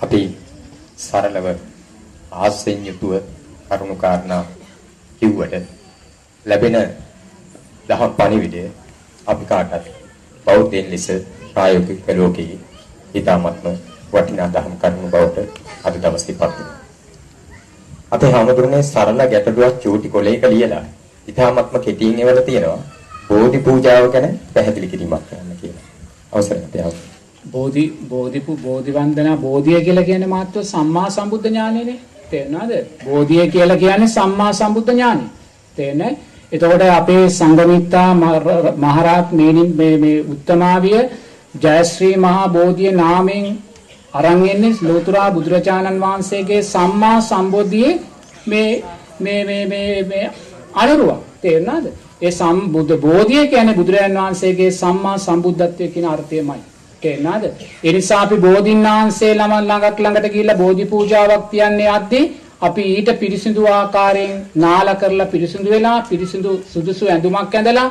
අපි සරලව ආසෙන් යුතුව කරුණු කාරණා කිව්වට ලැබෙන දහම් පණිවිඩය අපි කාටත් බෞද්ධයන් ලෙස ප්‍රායෝගික ලෝකයේ ඊටාත්ම වටිනා දහම් කරුණු බවට අද දවසේ පත් වෙනවා. අපේ හැමදෙරනේ සරල ගැටලුවක් චූටි කොලයක ලියලා ඊටාත්ම කෙටියෙන් එවලා තියෙනවා. බෝධි පූජාව ගැන පැහැදිලි කිරීමක් කරන්න කියලා. අවසරයි අපේ බෝධි බෝධිපු බෝධි වන්දනා බෝධිය කියලා කියන්නේ මාත්‍ර සම්මා සම්බුද්ධ ඥානෙනේ. තේරුණාද? බෝධිය කියලා කියන්නේ සම්මා සම්බුද්ධ ඥානෙ. තේරෙන්නේ? එතකොට අපේ සංගමිත්තා මහරහත් මේනින් මේ මේ උත්තමාවිය ජයශ්‍රී මහා බෝධිය නාමයෙන් අරන් එන්නේ ලෝතුරා බුදුරජාණන් වහන්සේගේ සම්මා සම්බෝධියේ මේ මේ මේ මේ මේ අනුරුවක් තේරුණාද? ඒ සම්බුද්ධ බෝධිය කියන්නේ බුදුරජාණන් වහන්සේගේ සම්මා සම්බුද්ධත්වයේ කියන අර්ථයමයි. තේරෙනවද? ඒ නිසා අපි බෝධින්නාංශේ ළම ළඟට ළඟට ගිහිල්ලා බෝධි පූජාවක් තියන්නේ යද්දී අපි ඊට පිරිසිදු ආකාරයෙන් නාල කරලා පිරිසිදු වෙලා පිරිසිදු සුදුසු ඇඳුමක් ඇඳලා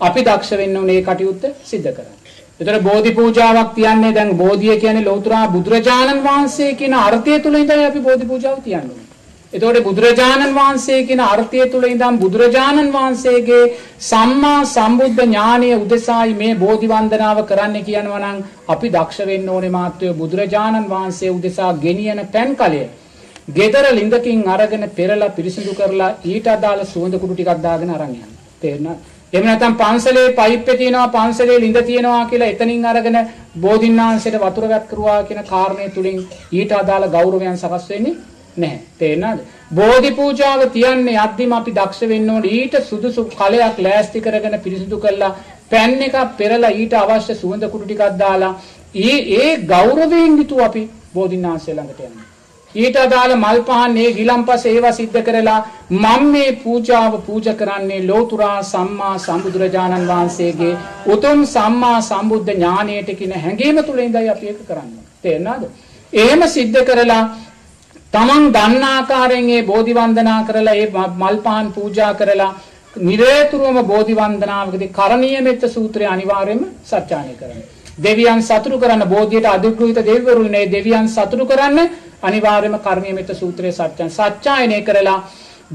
අපි දක්ෂ වෙන්න උනේ කටයුත්ත සිද්ධ කරන්න. ඒතර බෝධි පූජාවක් තියන්නේ දැන් බෝධිය කියන්නේ ලෞතර බුදුරජාණන් වහන්සේ කියන අර්ථය තුල ඉඳලා අපි බෝධි පූජාව තියන්නේ. එතකොට බුදුරජාණන් වහන්සේ කියන අර්ථය තුල ඉඳන් බුදුරජාණන් වහන්සේගේ සම්මා සම්බුද්ධ ඥානය උදෙසායි මේ බෝධි වන්දනාව කරන්න කියනවා නම් අපි දක්ෂ වෙන්න ඕනේ මාත්‍රය බුදුරජාණන් වහන්සේ උදෙසා ගෙනියන පෑන් කලය. ගෙදර ලිඳකින් අරගෙන පෙරලා පිරිසිදු කරලා ඊට අදාළ සුවඳ කුඩු ටිකක් දාගෙන අරන් යන්න. තේරෙනවද? එහෙම නැත්නම් පන්සලේ පයිප්පේ තියෙනවා පන්සලේ ලිඳ තියෙනවා කියලා එතනින් අරගෙන බෝධින්නාංශයට වතුර වැත් කරුවා කියන කාරණේ තුලින් ඊට අදාළ ගෞරවයන් සකස් වෙන්නේ නැහැ. තේරෙනවද? බෝධි පූජාව තියන්නේ යද්දිම අපි දක්ෂ වෙන්න ඕනේ ඊට සුදුසු කලයක් ලෑස්ති කරගෙන පිරිසිදු කරලා පෑන් එකක් පෙරලා ඊට අවශ්‍ය සුවඳ කුඩු ටිකක් දාලා ඒ ඒ ගෞරවයෙන් යුතුව අපි බෝධිනාංශය ළඟට යනවා. ඊට අදාළ මල් පහන් ඒ ගිලම්පස ඒවා සිද්ධ කරලා මම මේ පූජාව පූජා කරන්නේ ලෝතුරා සම්මා සම්බුදුරජාණන් වහන්සේගේ උතුම් සම්මා සම්බුද්ධ ඥානයට කියන හැඟීම තුල ඉඳයි අපි ඒක කරන්නේ. තේරෙනවද? එහෙම සිද්ධ කරලා තමන් දන්න ආකාරයෙන් ඒ බෝධි වන්දනා කරලා ඒ මල් පහන් පූජා කරලා නිරේතුරුවම බෝධි වන්දනාවකදී කරණීය මෙත්ත සූත්‍රය අනිවාර්යයෙන්ම සත්‍යාණය කරන්න. දෙවියන් සතුටු කරන්න බෝධියට අධිග්‍රහිත දෙවිවරුනේ දෙවියන් සතුටු කරන්න අනිවාර්යයෙන්ම කරණීය මෙත්ත සූත්‍රය සත්‍යයන් සත්‍යායනය කරලා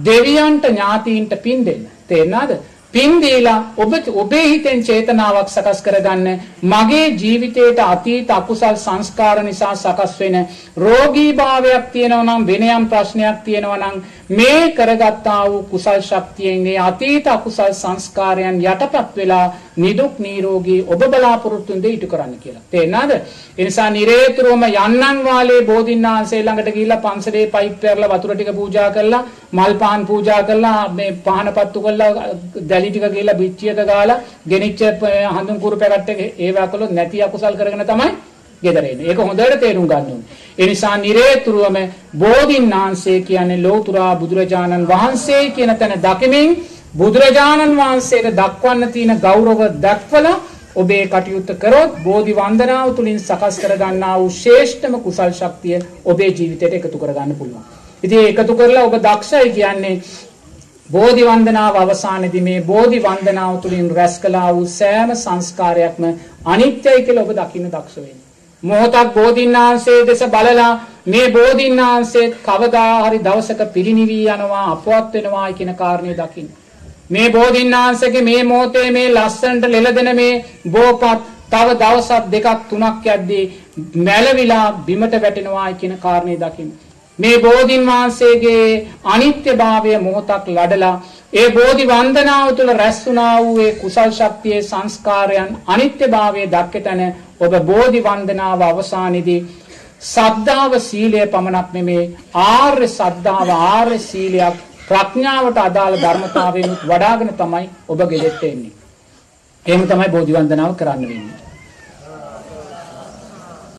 දෙවියන්ට ඥාතීන්ට පින් දෙන්න. තේරෙනවද? පින් දීලා ඔබ ඔබේ හිතෙන් චේතනාවක් සකස් කරගන්න මගේ ජීවිතයට අතීත අකුසල් සංස්කාර නිසා සකස් වෙන රෝගීභාවයක් තියෙනවා නම් වෙන යම් ප්‍රශ්නයක් තියෙනවා නම් මේ කරගත්තා වූ කුසල් ශක්තියෙන් මේ අතීත අකුසල් සංස්කාරයන් යටපත් වෙලා නිදුක් නිරෝගී ඔබ බලාපොරොත්තු වෙන දේ ඉටු කරන්න කියලා. තේරෙනවද? ඒ නිසා නිරේතුරුවම යන්නන් වාලේ බෝධින්නාංශේ ළඟට ගිහිල්ලා පන්සලේ පයිප් පෙරලා වතුර ටික පූජා කරලා මල් පහන් පූජා කරලා මේ පහන පත්තු කරලා දැලි ටික ගිහිල්ලා පිටියට ගාලා ගෙනිච්ච හඳුන් කුරු පැකට් එක ඒවා කළොත් නැති අකුසල් කරගෙන තමයි ගෙදර එන්නේ. ඒක හොඳට තේරුම් ගන්න ඕනේ. ඒ නිසා නිරේතුරුවම බෝධින්නාංශේ කියන්නේ ලෝතුරා බුදුරජාණන් වහන්සේ කියන තැන දකිමින් බුදුරජාණන් වහන්සේට දක්වන්න තියෙන ගෞරව දක්වලා ඔබේ කටයුත්ත කරොත් බෝධි වන්දනාව තුළින් සකස් කරගන්නා වූ ශ්‍රේෂ්ඨම කුසල් ශක්තිය ඔබේ ජීවිතයට එකතු කරගන්න පුළුවන්. ඉතින් එකතු කරලා ඔබ දක්ෂයි කියන්නේ බෝධි වන්දනාව අවසානයේදී මේ බෝධි වන්දනාව තුළින් රැස් කළා වූ සෑම සංස්කාරයක්ම අනිත්‍යයි කියලා ඔබ දකින්න දක්ෂ වෙන්න. මොහොතක් බෝධින්නාංශයේ දෙස බලලා මේ බෝධින්නාංශයේ කවදා හරි දවසක පිරිණිවි යනවා අපවත් වෙනවා කියන කාරණේ දකින්න. මේ බෝධින්නාංශගේ මේ මොහොතේ මේ ලස්සනට ලෙලදෙන මේ බෝපත් තව දවසක් දෙකක් තුනක් යද්දී මැලවිලා බිමට වැටෙනවා කියන කාරණේ දකින්න. මේ බෝධින් වහන්සේගේ අනිත්‍යභාවය මොහොතක් ලඩලා ඒ බෝධි වන්දනාව තුළ රැස් වුණා වූ ඒ කුසල් ශක්තියේ සංස්කාරයන් අනිත්‍යභාවය දක්කතන ඔබ බෝධි වන්දනාව අවසානයේදී සද්ධාව සීලය පමණක් නෙමේ ආර්ය සද්ධාව ආර්ය සීලයක් ප්‍රඥාවට අදාළ ධර්මතාවයෙන් වඩාගෙන තමයි ඔබ ගෙදෙට්ට එන්නේ. එහෙම තමයි බෝධි වන්දනාව කරන්න වෙන්නේ.